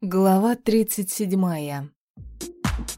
Глава тридцать седьмая.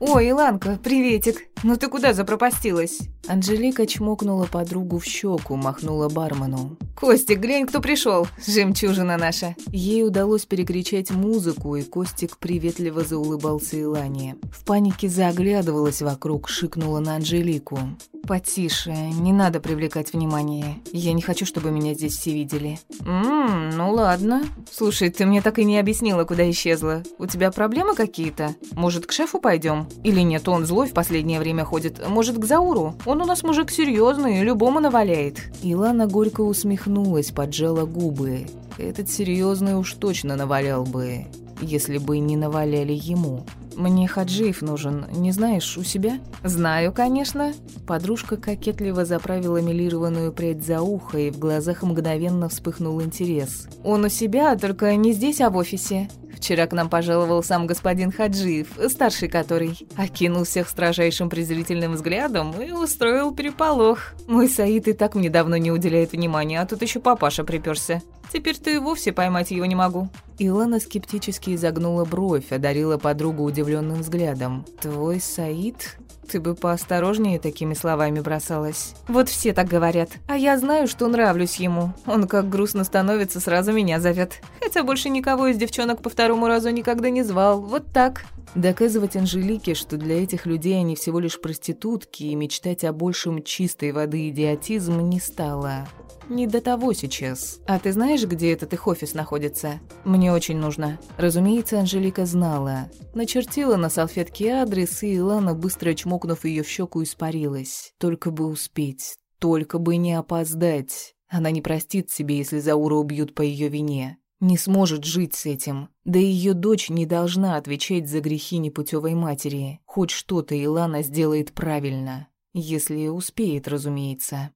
«Ой, Иланка, приветик! Ну ты куда запропастилась?» Анжелика чмокнула подругу в щеку, махнула бармену. «Костик, глянь, кто пришел! Жемчужина наша!» Ей удалось перекричать музыку, и Костик приветливо заулыбался Илане. В панике заглядывалась вокруг, шикнула на Анжелику. «Потише, не надо привлекать внимание. Я не хочу, чтобы меня здесь все видели». «Ммм, ну ладно. Слушай, ты мне так и не объяснила, куда исчезла. У тебя проблемы какие-то? Может, к шефу пойдем? Или нет, он злой в последнее время ходит. Может, к Зауру? Он у нас мужик серьезный, любому наваляет». Илана горько усмехнулась, поджала губы. «Этот серьезный уж точно навалял бы, если бы не наваляли ему». «Мне Хаджиев нужен, не знаешь, у себя?» «Знаю, конечно». Подружка кокетливо заправила милированную прядь за ухо, и в глазах мгновенно вспыхнул интерес. «Он у себя, только не здесь, а в офисе. Вчера к нам пожаловал сам господин Хаджиев, старший который, окинул всех строжайшим презрительным взглядом и устроил переполох. Мой Саид и так мне давно не уделяет внимания, а тут еще папаша приперся. Теперь-то и вовсе поймать его не могу». Илана скептически изогнула бровь, одарила подругу удивленным взглядом. «Твой Саид? Ты бы поосторожнее такими словами бросалась». «Вот все так говорят. А я знаю, что нравлюсь ему. Он как грустно становится, сразу меня зовет. Хотя больше никого из девчонок по второму разу никогда не звал. Вот так». Доказывать Анжелике, что для этих людей они всего лишь проститутки, и мечтать о большем чистой воды идиотизм не стало. Не до того сейчас. А ты знаешь, где этот их офис находится? Мне очень нужно. Разумеется, Анжелика знала. Начертила на салфетке адрес, и Илана, быстро чмокнув ее в щеку, испарилась. Только бы успеть. Только бы не опоздать. Она не простит себе, если Заура убьют по ее вине. Не сможет жить с этим. Да и ее дочь не должна отвечать за грехи непутевой матери. Хоть что-то Илана сделает правильно. Если успеет, разумеется.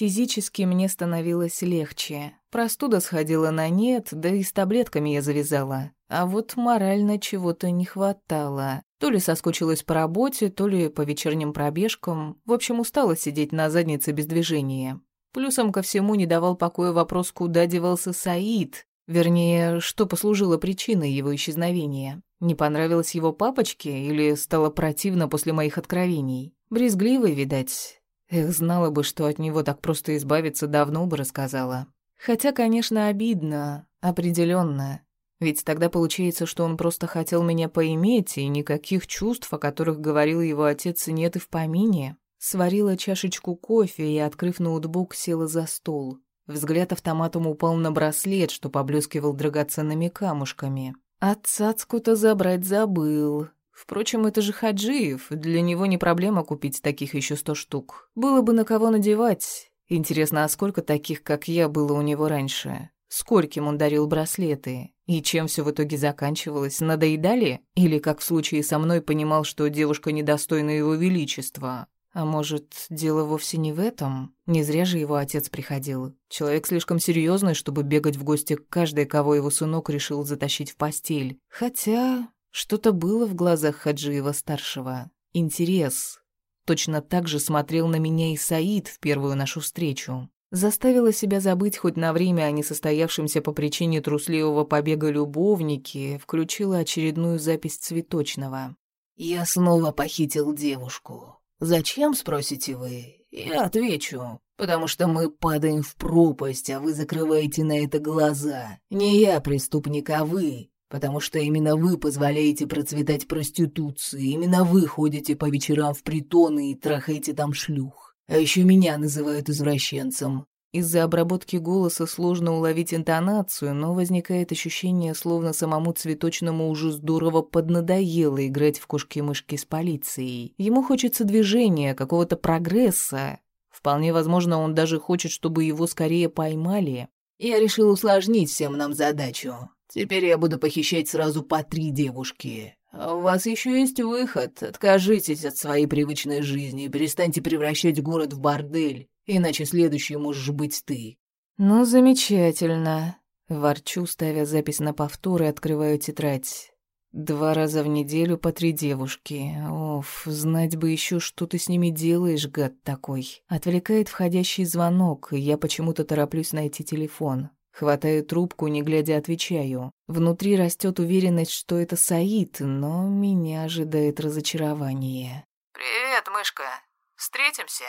Физически мне становилось легче. Простуда сходила на нет, да и с таблетками я завязала. А вот морально чего-то не хватало. То ли соскучилась по работе, то ли по вечерним пробежкам. В общем, устала сидеть на заднице без движения. Плюсом ко всему не давал покоя вопрос, куда девался Саид. Вернее, что послужило причиной его исчезновения. Не понравилось его папочке или стало противно после моих откровений? Брезгливый, видать. Эх, знала бы, что от него так просто избавиться, давно бы рассказала. Хотя, конечно, обидно, определенно. Ведь тогда получается, что он просто хотел меня поиметь, и никаких чувств, о которых говорил его отец, нет и в помине. Сварила чашечку кофе и, открыв ноутбук, села за стол. Взгляд автоматом упал на браслет, что поблескивал драгоценными камушками. Отцацку-то забрать забыл. Впрочем, это же Хаджиев, для него не проблема купить таких еще сто штук. Было бы на кого надевать. Интересно, а сколько таких, как я, было у него раньше? Скольким он дарил браслеты? И чем все в итоге заканчивалось? Надоедали? Или, как в случае со мной, понимал, что девушка недостойна его величества? А может, дело вовсе не в этом? Не зря же его отец приходил. Человек слишком серьезный, чтобы бегать в гости к каждой, кого его сынок решил затащить в постель. Хотя что-то было в глазах Хаджиева-старшего. Интерес. Точно так же смотрел на меня и Саид в первую нашу встречу. Заставила себя забыть хоть на время о несостоявшемся по причине трусливого побега любовнике, включила очередную запись цветочного. «Я снова похитил девушку. Зачем, спросите вы? Я отвечу. Потому что мы падаем в пропасть, а вы закрываете на это глаза. Не я преступник, а вы потому что именно вы позволяете процветать проституции, именно вы ходите по вечерам в притоны и трахаете там шлюх. А еще меня называют извращенцем. Из-за обработки голоса сложно уловить интонацию, но возникает ощущение, словно самому цветочному уже здорово поднадоело играть в кошки-мышки с полицией. Ему хочется движения, какого-то прогресса. Вполне возможно, он даже хочет, чтобы его скорее поймали. Я решил усложнить всем нам задачу. Теперь я буду похищать сразу по три девушки. А у вас еще есть выход. Откажитесь от своей привычной жизни и перестаньте превращать город в бордель, иначе следующий можешь быть ты». «Ну, замечательно». Ворчу, ставя запись на повтор и открываю тетрадь. Два раза в неделю по три девушки. Оф, знать бы еще, что ты с ними делаешь, гад такой. Отвлекает входящий звонок, и я почему-то тороплюсь найти телефон. Хватаю трубку, не глядя отвечаю. Внутри растет уверенность, что это Саид, но меня ожидает разочарование. «Привет, мышка. Встретимся?»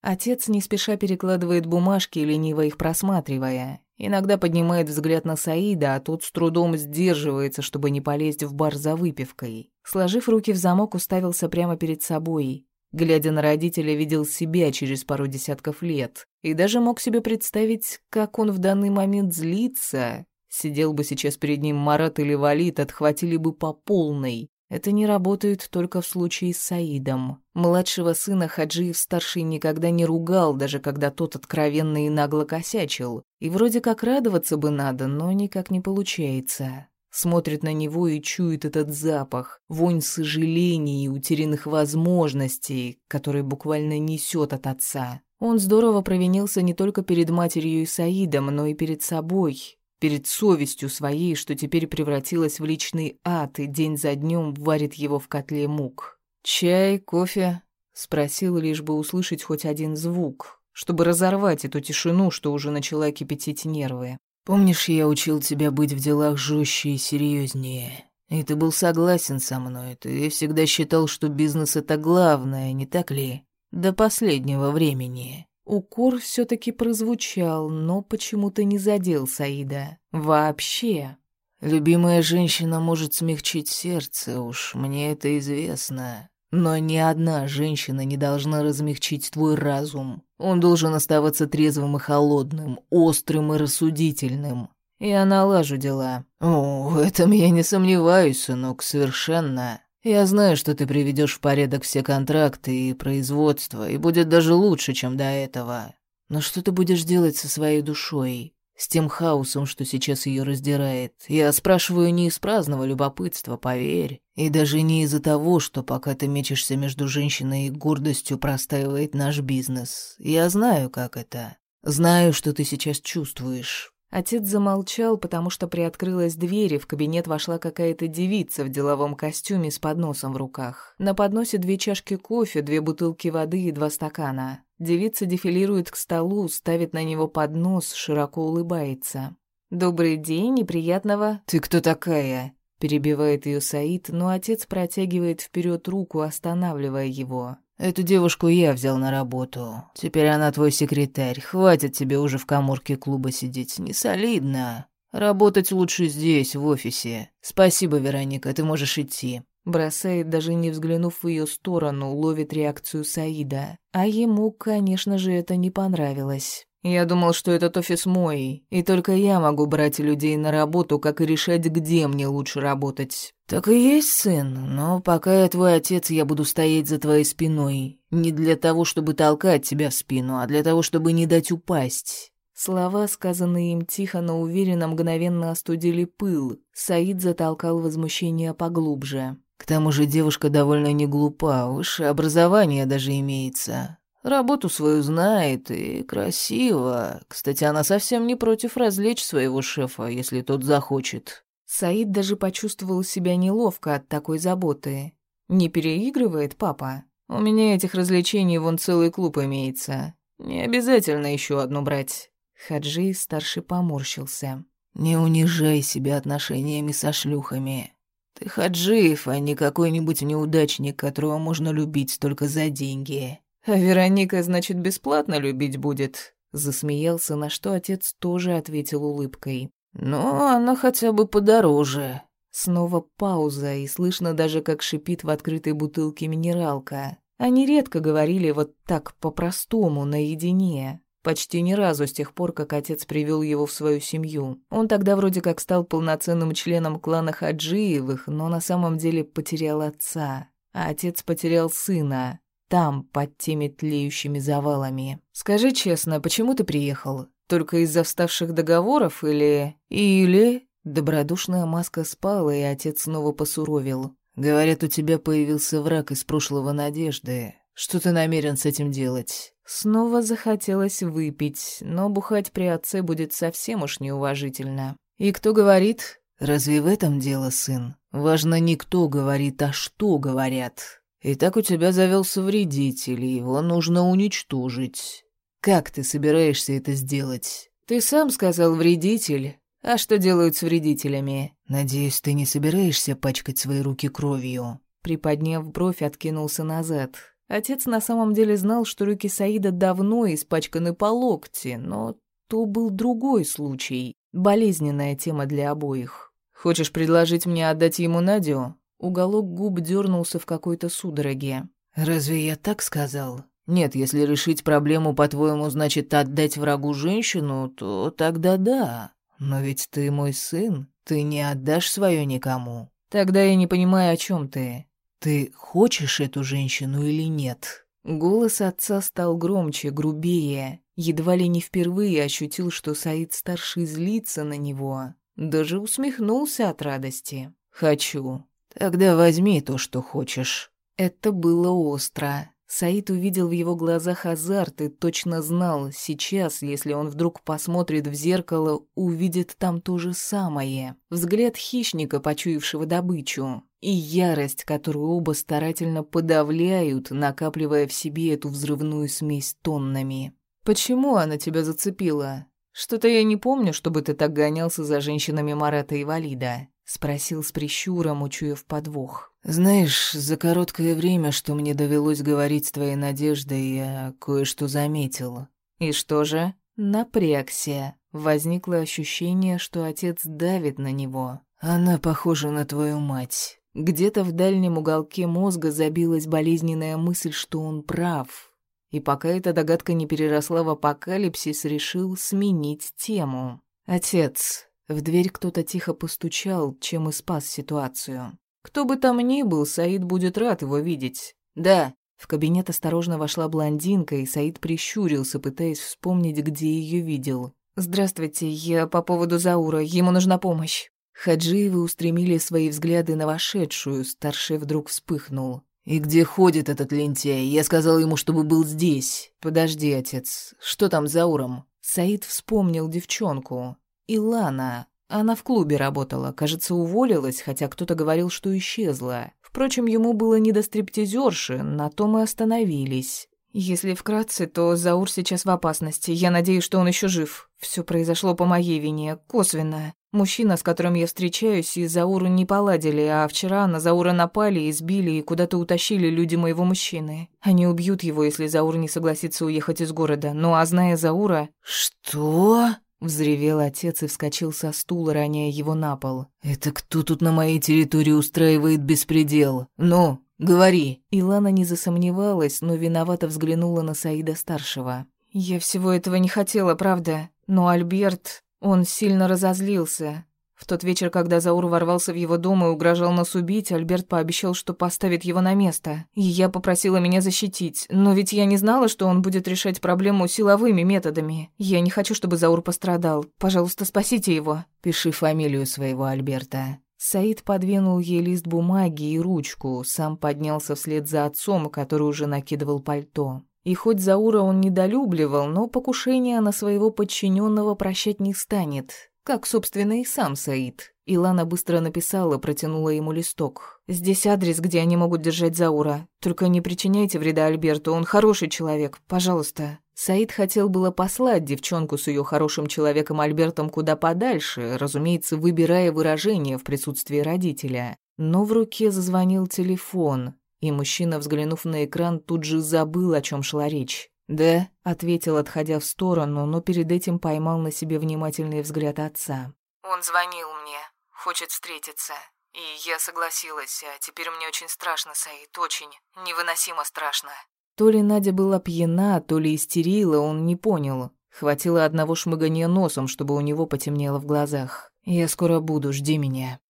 Отец не спеша перекладывает бумажки, лениво их просматривая. Иногда поднимает взгляд на Саида, а тот с трудом сдерживается, чтобы не полезть в бар за выпивкой. Сложив руки в замок, уставился прямо перед собой. Глядя на родителя, видел себя через пару десятков лет. И даже мог себе представить, как он в данный момент злится. Сидел бы сейчас перед ним Марат или Валит, отхватили бы по полной. Это не работает только в случае с Саидом. Младшего сына Хаджиев-старший никогда не ругал, даже когда тот откровенно и нагло косячил. И вроде как радоваться бы надо, но никак не получается. Смотрит на него и чует этот запах, вонь сожалений и утерянных возможностей, который буквально несет от отца. Он здорово провинился не только перед матерью и Саидом, но и перед собой, перед совестью своей, что теперь превратилась в личный ад и день за днем варит его в котле мук. «Чай, кофе?» — спросил, лишь бы услышать хоть один звук, чтобы разорвать эту тишину, что уже начала кипятить нервы. «Помнишь, я учил тебя быть в делах жестче и серьезнее? И ты был согласен со мной, ты всегда считал, что бизнес — это главное, не так ли? До последнего времени». Укор все-таки прозвучал, но почему-то не задел Саида. Вообще. «Любимая женщина может смягчить сердце, уж мне это известно. Но ни одна женщина не должна размягчить твой разум. Он должен оставаться трезвым и холодным, острым и рассудительным. Я налажу дела». «О, в этом я не сомневаюсь, сынок, совершенно. Я знаю, что ты приведешь в порядок все контракты и производство, и будет даже лучше, чем до этого. Но что ты будешь делать со своей душой, с тем хаосом, что сейчас ее раздирает? Я спрашиваю не из праздного любопытства, поверь, и даже не из-за того, что пока ты мечешься между женщиной и гордостью простаивает наш бизнес. Я знаю, как это. Знаю, что ты сейчас чувствуешь. Отец замолчал, потому что приоткрылась дверь, и в кабинет вошла какая-то девица в деловом костюме с подносом в руках. На подносе две чашки кофе, две бутылки воды и два стакана. Девица дефилирует к столу, ставит на него поднос, широко улыбается. «Добрый день, неприятного...» «Ты кто такая?» Перебивает ее Саид, но отец протягивает вперед руку, останавливая его. Эту девушку я взял на работу. Теперь она твой секретарь. Хватит тебе уже в каморке клуба сидеть. Не солидно. Работать лучше здесь, в офисе. Спасибо, Вероника, ты можешь идти. Бросает, даже не взглянув в ее сторону, ловит реакцию Саида. А ему, конечно же, это не понравилось. Я думал, что этот офис мой, и только я могу брать людей на работу, как и решать, где мне лучше работать. Так и есть, сын, но пока я твой отец, я буду стоять за твоей спиной. Не для того, чтобы толкать тебя в спину, а для того, чтобы не дать упасть. Слова, сказанные им тихо, но уверенно, мгновенно остудили пыл. Саид затолкал возмущение поглубже. К тому же девушка довольно не глупа, высшее образование даже имеется. Работу свою знает и красиво. Кстати, она совсем не против развлечь своего шефа, если тот захочет. Саид даже почувствовал себя неловко от такой заботы. Не переигрывает папа? У меня этих развлечений вон целый клуб имеется. Не обязательно еще одну брать. Хаджи старший поморщился. Не унижай себя отношениями со шлюхами. Ты Хаджиев, а не какой-нибудь неудачник, которого можно любить только за деньги. «А Вероника, значит, бесплатно любить будет?» Засмеялся, на что отец тоже ответил улыбкой. «Ну, она хотя бы подороже». Снова пауза, и слышно даже, как шипит в открытой бутылке минералка. Они редко говорили вот так по-простому, наедине. Почти ни разу с тех пор, как отец привел его в свою семью. Он тогда вроде как стал полноценным членом клана Хаджиевых, но на самом деле потерял отца. А отец потерял сына там, под теми тлеющими завалами. Скажи честно, почему ты приехал? Только из-за вставших договоров или... Или... Добродушная маска спала, и отец снова посуровил. «Говорят, у тебя появился враг из прошлого надежды. Что ты намерен с этим делать?» Снова захотелось выпить, но бухать при отце будет совсем уж неуважительно. «И кто говорит?» «Разве в этом дело, сын? Важно не кто говорит, а что говорят. Итак, у тебя завелся вредитель, и его нужно уничтожить. Как ты собираешься это сделать? Ты сам сказал вредитель. А что делают с вредителями? Надеюсь, ты не собираешься пачкать свои руки кровью. Приподняв бровь, откинулся назад. Отец на самом деле знал, что руки Саида давно испачканы по локти, но то был другой случай. Болезненная тема для обоих. «Хочешь предложить мне отдать ему Надю?» Уголок губ дернулся в какой-то судороге. «Разве я так сказал?» «Нет, если решить проблему, по-твоему, значит отдать врагу женщину, то тогда да. Но ведь ты мой сын, ты не отдашь свое никому. Тогда я не понимаю, о чем ты. Ты хочешь эту женщину или нет?» Голос отца стал громче, грубее. Едва ли не впервые ощутил, что Саид-старший злится на него. Даже усмехнулся от радости. «Хочу. Тогда возьми то, что хочешь». Это было остро. Саид увидел в его глазах азарт и точно знал, сейчас, если он вдруг посмотрит в зеркало, увидит там то же самое. Взгляд хищника, почуявшего добычу, и ярость, которую оба старательно подавляют, накапливая в себе эту взрывную смесь тоннами. «Почему она тебя зацепила? Что-то я не помню, чтобы ты так гонялся за женщинами Марата и Валида», — спросил с прищуром, учуяв подвох. «Знаешь, за короткое время, что мне довелось говорить с твоей Надеждой, я кое-что заметил». «И что же?» Напрягся. Возникло ощущение, что отец давит на него. «Она похожа на твою мать». Где-то в дальнем уголке мозга забилась болезненная мысль, что он прав. И пока эта догадка не переросла в апокалипсис, решил сменить тему. «Отец». В дверь кто-то тихо постучал, чем и спас ситуацию. Кто бы там ни был, Саид будет рад его видеть. Да. В кабинет осторожно вошла блондинка, и Саид прищурился, пытаясь вспомнить, где ее видел. «Здравствуйте, я по поводу Заура, ему нужна помощь». Хаджиевы устремили свои взгляды на вошедшую, старший вдруг вспыхнул. «И где ходит этот лентяй? Я сказал ему, чтобы был здесь». «Подожди, отец, что там с Зауром?» Саид вспомнил девчонку. Илана. Она в клубе работала, кажется, уволилась, хотя кто-то говорил, что исчезла. Впрочем, ему было не до стриптизерши, на том и остановились. Если вкратце, то Заур сейчас в опасности. Я надеюсь, что он еще жив. Все произошло по моей вине, косвенно. Мужчина, с которым я встречаюсь, и Зауру не поладили, а вчера на Заура напали, избили и куда-то утащили люди моего мужчины. Они убьют его, если Заур не согласится уехать из города. Ну а зная Заура... «Что?» Взревел отец и вскочил со стула, роняя его на пол. «Это кто тут на моей территории устраивает беспредел? Ну, говори!» Илана не засомневалась, но виновато взглянула на Саида-старшего. «Я всего этого не хотела, правда. Но Альберт, он сильно разозлился. В тот вечер, когда Заур ворвался в его дом и угрожал нас убить, Альберт пообещал, что поставит его на место. И я попросила меня защитить. Но ведь я не знала, что он будет решать проблему силовыми методами. Я не хочу, чтобы Заур пострадал. Пожалуйста, спасите его. Пиши фамилию своего Альберта. Саид подвинул ей лист бумаги и ручку, сам поднялся вслед за отцом, который уже накидывал пальто. И хоть Заура он недолюбливал, но покушение на своего подчиненного прощать не станет. Как, собственно, и сам Саид. Илана быстро написала, протянула ему листок. «Здесь адрес, где они могут держать Заура. Только не причиняйте вреда Альберту, он хороший человек, пожалуйста». Саид хотел было послать девчонку с ее хорошим человеком Альбертом куда подальше, разумеется, выбирая выражение в присутствии родителя. Но в руке зазвонил телефон, и мужчина, взглянув на экран, тут же забыл, о чем шла речь. «Да», — ответил, отходя в сторону, но перед этим поймал на себе внимательный взгляд отца. «Он звонил мне, хочет встретиться. И я согласилась, а теперь мне очень страшно, Саид, очень, невыносимо страшно». То ли Надя была пьяна, то ли истерила, он не понял. Хватило одного шмыгания носом, чтобы у него потемнело в глазах. «Я скоро буду, жди меня».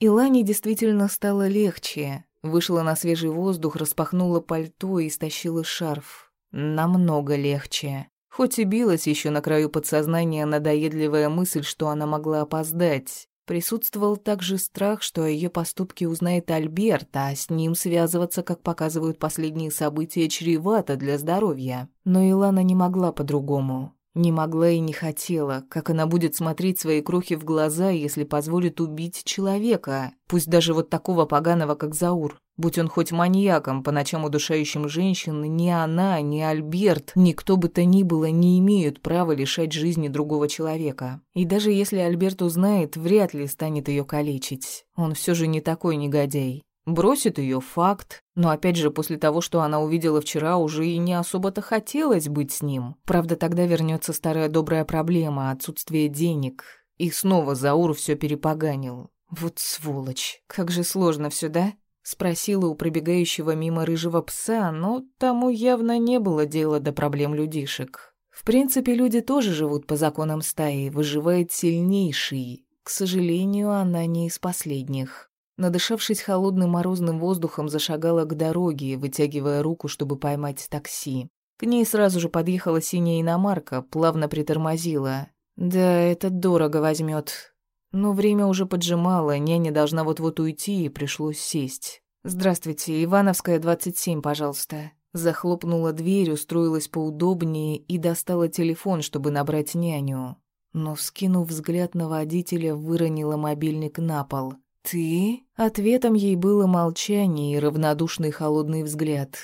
Илане действительно стало легче. Вышла на свежий воздух, распахнула пальто и стащила шарф. Намного легче. Хоть и билась еще на краю подсознания надоедливая мысль, что она могла опоздать. Присутствовал также страх, что о ее поступке узнает Альберт, а с ним связываться, как показывают последние события, чревато для здоровья. Но Илана не могла по-другому. Не могла и не хотела, как она будет смотреть свои крохи в глаза, если позволит убить человека, пусть даже вот такого поганого, как Заур. Будь он хоть маньяком, по ночам удушающим женщин, ни она, ни Альберт, никто бы то ни было не имеют права лишать жизни другого человека. И даже если Альберт узнает, вряд ли станет ее калечить. Он все же не такой негодяй. Бросит ее факт, но опять же после того, что она увидела вчера, уже и не особо-то хотелось быть с ним. Правда, тогда вернется старая добрая проблема отсутствие денег. И снова Заур все перепоганил. Вот сволочь, как же сложно все, да? Спросила у пробегающего мимо рыжего пса, но тому явно не было дела до проблем людишек. В принципе, люди тоже живут по законам стаи, выживает сильнейший. К сожалению, она не из последних. Надышавшись холодным морозным воздухом, зашагала к дороге, вытягивая руку, чтобы поймать такси. К ней сразу же подъехала синяя иномарка, плавно притормозила. «Да, это дорого возьмет. Но время уже поджимало, няня должна вот-вот уйти, и пришлось сесть. «Здравствуйте, Ивановская, 27, пожалуйста». Захлопнула дверь, устроилась поудобнее и достала телефон, чтобы набрать няню. Но, вскинув взгляд на водителя, выронила мобильник на пол. «Ты?» Ответом ей было молчание и равнодушный холодный взгляд.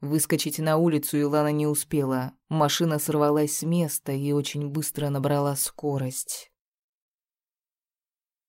Выскочить на улицу Илана не успела. Машина сорвалась с места и очень быстро набрала скорость.